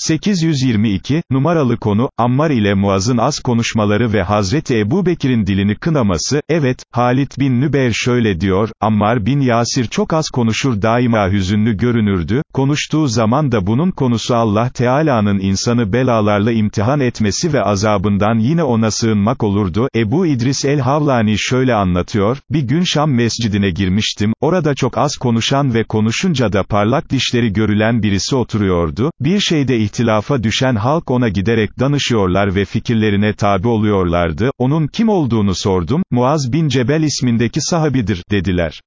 822, numaralı konu, Ammar ile Muaz'ın az konuşmaları ve Hazreti Ebu Bekir'in dilini kınaması, evet, Halit bin Nübeyr şöyle diyor, Ammar bin Yasir çok az konuşur daima hüzünlü görünürdü, konuştuğu zaman da bunun konusu Allah Teala'nın insanı belalarla imtihan etmesi ve azabından yine ona sığınmak olurdu, Ebu İdris el-Havlani şöyle anlatıyor, bir gün Şam mescidine girmiştim, orada çok az konuşan ve konuşunca da parlak dişleri görülen birisi oturuyordu, bir şeyde ihtilafa düşen halk ona giderek danışıyorlar ve fikirlerine tabi oluyorlardı, onun kim olduğunu sordum, Muaz bin Cebel ismindeki sahabidir, dediler.